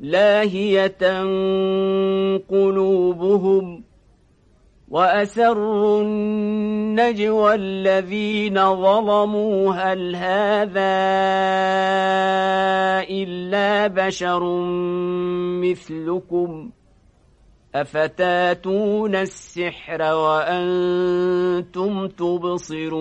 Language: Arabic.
لاهية قلوبهم وأسروا النجوى الذين ظلموا هل هذا إلا بشر مثلكم أفتاتون السحر وأنتم تبصرون